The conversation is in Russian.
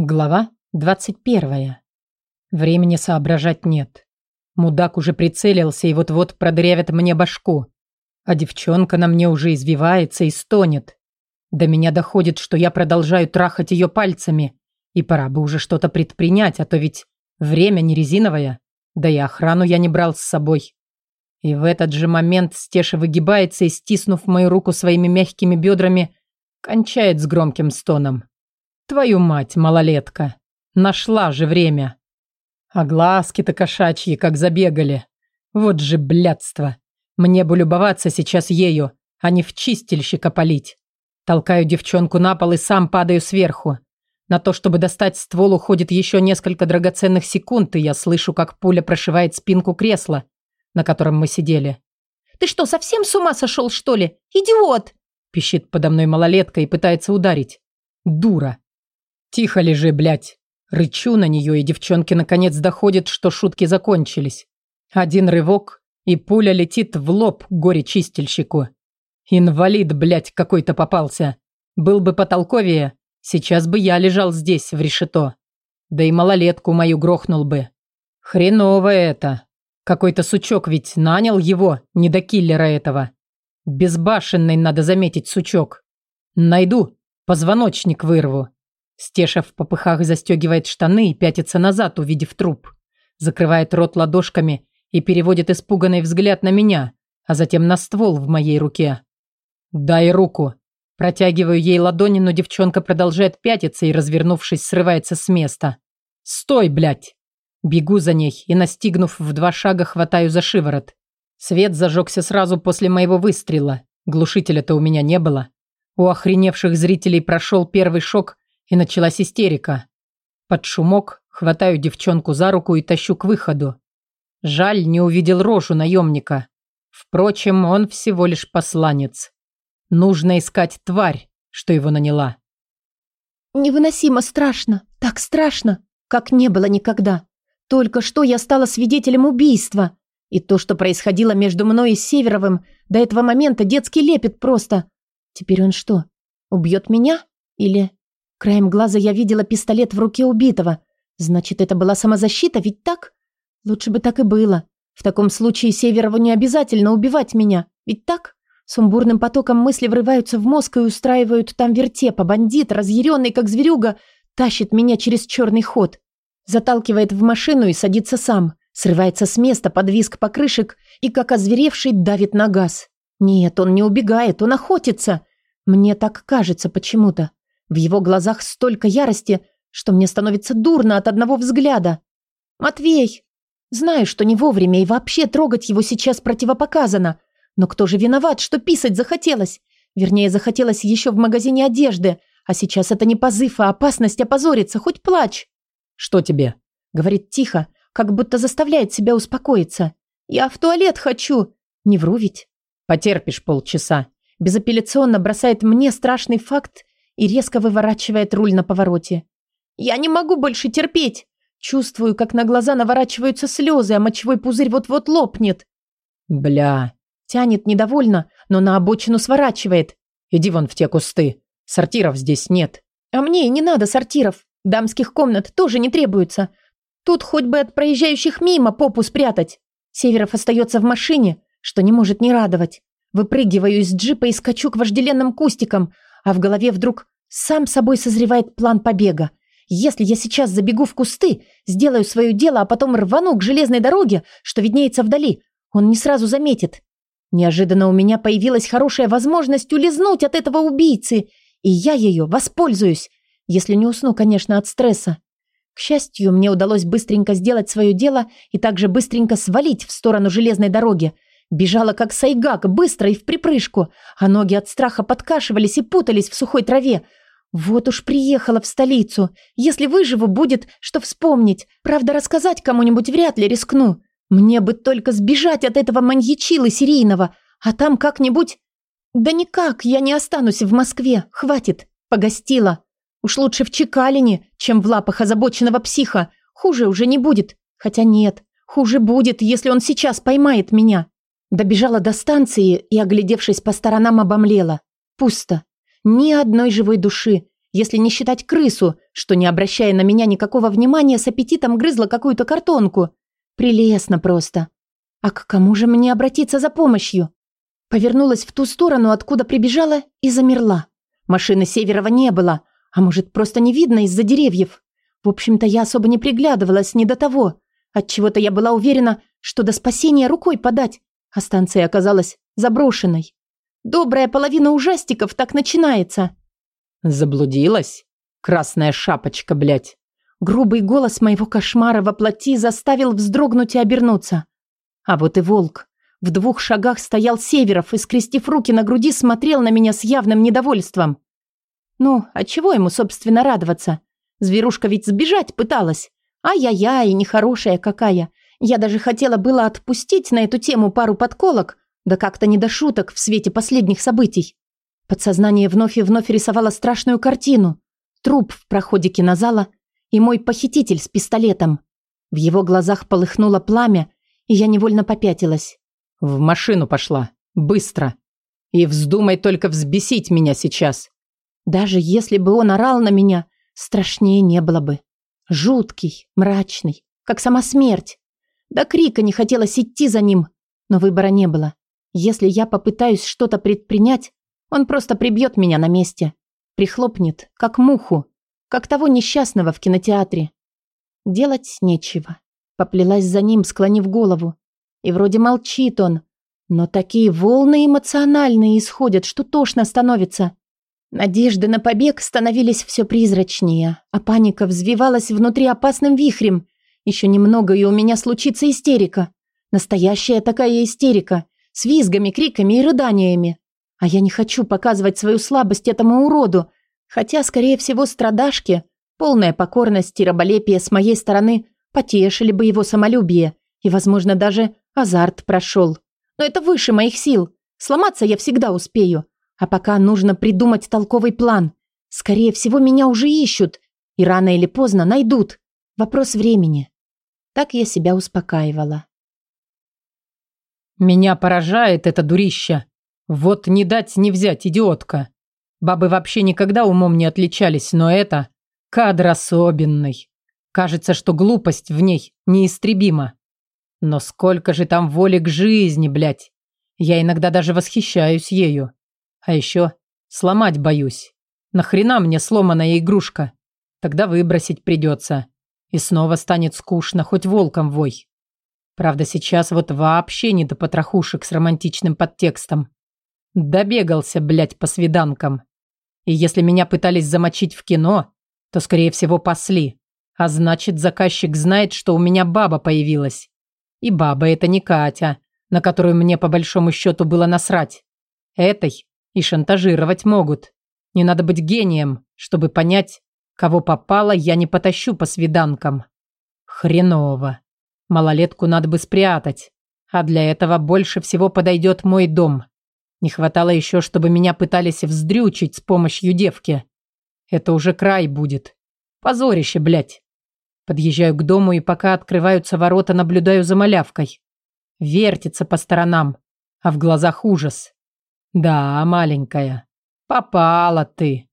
Глава 21. Времени соображать нет. Мудак уже прицелился и вот-вот продырявит мне башку. А девчонка на мне уже извивается и стонет. До меня доходит, что я продолжаю трахать ее пальцами. И пора бы уже что-то предпринять, а то ведь время не резиновое. Да и охрану я не брал с собой. И в этот же момент Стеша выгибается и, стиснув мою руку своими мягкими бедрами, кончает с громким стоном. Твою мать, малолетка. Нашла же время. А глазки-то кошачьи как забегали. Вот же блядство. Мне бы любоваться сейчас ею, а не в чистильщика полить. Толкаю девчонку на пол и сам падаю сверху. На то, чтобы достать ствол, уходит еще несколько драгоценных секунд, и я слышу, как пуля прошивает спинку кресла, на котором мы сидели. «Ты что, совсем с ума сошел, что ли? Идиот!» Пищит подо мной малолетка и пытается ударить. Дура. «Тихо лежи, блядь!» Рычу на нее, и девчонки наконец доходят, что шутки закончились. Один рывок, и пуля летит в лоб горе-чистильщику. Инвалид, блядь, какой-то попался. Был бы потолковее, сейчас бы я лежал здесь, в решето. Да и малолетку мою грохнул бы. Хреново это. Какой-то сучок ведь нанял его, не до киллера этого. Безбашенный, надо заметить, сучок. Найду, позвоночник вырву. Стеша в попыхах застегивает штаны и пятится назад, увидев труп. Закрывает рот ладошками и переводит испуганный взгляд на меня, а затем на ствол в моей руке. «Дай руку!» Протягиваю ей ладони, но девчонка продолжает пятиться и, развернувшись, срывается с места. «Стой, блядь!» Бегу за ней и, настигнув в два шага, хватаю за шиворот. Свет зажегся сразу после моего выстрела. Глушителя-то у меня не было. У охреневших зрителей прошел первый шок, и началась истерика. Под шумок хватаю девчонку за руку и тащу к выходу. Жаль, не увидел рожу наемника. Впрочем, он всего лишь посланец. Нужно искать тварь, что его наняла. Невыносимо страшно, так страшно, как не было никогда. Только что я стала свидетелем убийства. И то, что происходило между мной и Северовым, до этого момента детский лепет просто. Теперь он что, убьет меня? Или Краем глаза я видела пистолет в руке убитого. Значит, это была самозащита, ведь так? Лучше бы так и было. В таком случае Северову не обязательно убивать меня, ведь так? Сумбурным потоком мысли врываются в мозг и устраивают там вертеп, а бандит, разъяренный как зверюга, тащит меня через черный ход. Заталкивает в машину и садится сам. Срывается с места под визг покрышек и, как озверевший, давит на газ. Нет, он не убегает, он охотится. Мне так кажется почему-то. В его глазах столько ярости, что мне становится дурно от одного взгляда. «Матвей!» Знаю, что не вовремя и вообще трогать его сейчас противопоказано. Но кто же виноват, что писать захотелось? Вернее, захотелось еще в магазине одежды. А сейчас это не позыв, а опасность опозориться, хоть плачь. «Что тебе?» Говорит тихо, как будто заставляет себя успокоиться. «Я в туалет хочу!» Не вру ведь. «Потерпишь полчаса». Безапелляционно бросает мне страшный факт и резко выворачивает руль на повороте. «Я не могу больше терпеть!» Чувствую, как на глаза наворачиваются слезы, а мочевой пузырь вот-вот лопнет. «Бля!» Тянет недовольно, но на обочину сворачивает. «Иди вон в те кусты. Сортиров здесь нет». «А мне и не надо сортиров. Дамских комнат тоже не требуется. Тут хоть бы от проезжающих мимо попу спрятать. Северов остается в машине, что не может не радовать. Выпрыгиваю из джипа и скачу к вожделенным кустикам, а в голове вдруг сам собой созревает план побега. Если я сейчас забегу в кусты, сделаю свое дело, а потом рвану к железной дороге, что виднеется вдали, он не сразу заметит. Неожиданно у меня появилась хорошая возможность улизнуть от этого убийцы, и я ее воспользуюсь, если не усну, конечно, от стресса. К счастью, мне удалось быстренько сделать свое дело и также быстренько свалить в сторону железной дороги, Бежала как сайгак, быстро и в припрыжку, а ноги от страха подкашивались и путались в сухой траве. Вот уж приехала в столицу. Если выживу, будет что вспомнить. Правда, рассказать кому-нибудь вряд ли рискну. Мне бы только сбежать от этого маньячила серийного, а там как-нибудь... Да никак, я не останусь в Москве, хватит, погостила. Уж лучше в Чекалине, чем в лапах озабоченного психа. Хуже уже не будет. Хотя нет, хуже будет, если он сейчас поймает меня. Добежала до станции и, оглядевшись по сторонам, обомлела. Пусто. Ни одной живой души. если не считать крысу, что, не обращая на меня никакого внимания, с аппетитом грызла какую-то картонку. Прелестно просто. А к кому же мне обратиться за помощью? Повернулась в ту сторону, откуда прибежала, и замерла. Машины Северова не было, а может, просто не видно из-за деревьев. В общем-то, я особо не приглядывалась не до того. Отчего-то я была уверена, что до спасения рукой подать, а станция оказалась заброшенной. Добрая половина ужастиков так начинается. Заблудилась? Красная шапочка, блядь. Грубый голос моего кошмара во плоти заставил вздрогнуть и обернуться. А вот и волк. В двух шагах стоял Северов и, скрестив руки на груди, смотрел на меня с явным недовольством. Ну, а чего ему, собственно, радоваться? Зверушка ведь сбежать пыталась. Ай-яй-яй, нехорошая какая. Я даже хотела было отпустить на эту тему пару подколок, да как-то не до шуток в свете последних событий. Подсознание вновь и вновь рисовало страшную картину. Труп в проходе кинозала и мой похититель с пистолетом. В его глазах полыхнуло пламя, и я невольно попятилась. «В машину пошла. Быстро. И вздумай только взбесить меня сейчас». Даже если бы он орал на меня, страшнее не было бы. Жуткий, мрачный, как сама смерть. До крика не хотелось идти за ним, но выбора не было. Если я попытаюсь что-то предпринять, он просто прибьет меня на месте. Прихлопнет, как муху, как того несчастного в кинотеатре. Делать нечего. Поплелась за ним, склонив голову. И вроде молчит он, но такие волны эмоциональные исходят, что тошно становится. Надежды на побег становились все призрачнее, а паника взвивалась внутри опасным вихрем. Еще немного, и у меня случится истерика. Настоящая такая истерика, с визгами, криками и рыданиями. А я не хочу показывать свою слабость этому уроду, хотя, скорее всего, страдашки, полная покорность и раболепие с моей стороны потешили бы его самолюбие, и, возможно, даже азарт прошел. Но это выше моих сил. Сломаться я всегда успею. А пока нужно придумать толковый план. Скорее всего, меня уже ищут, и рано или поздно найдут. Вопрос времени. Так я себя успокаивала. Меня поражает это дурище. Вот не дать не взять, идиотка. Бабы вообще никогда умом не отличались, но это кадр особенный. Кажется, что глупость в ней неистребима. Но сколько же там воли к жизни, блядь. Я иногда даже восхищаюсь ею. А еще сломать боюсь. Нахрена мне сломанная игрушка? Тогда выбросить придется. И снова станет скучно, хоть волком вой. Правда, сейчас вот вообще не до потрохушек с романтичным подтекстом. Добегался, блядь, по свиданкам. И если меня пытались замочить в кино, то, скорее всего, пасли. А значит, заказчик знает, что у меня баба появилась. И баба это не Катя, на которую мне по большому счету было насрать. Этой и шантажировать могут. Не надо быть гением, чтобы понять, кого попало, я не потащу по свиданкам. Хреново. Малолетку надо бы спрятать. А для этого больше всего подойдет мой дом. Не хватало еще, чтобы меня пытались вздрючить с помощью девки. Это уже край будет. Позорище, блядь. Подъезжаю к дому и пока открываются ворота, наблюдаю за малявкой. Вертится по сторонам, а в глазах ужас. Да, маленькая, попала ты.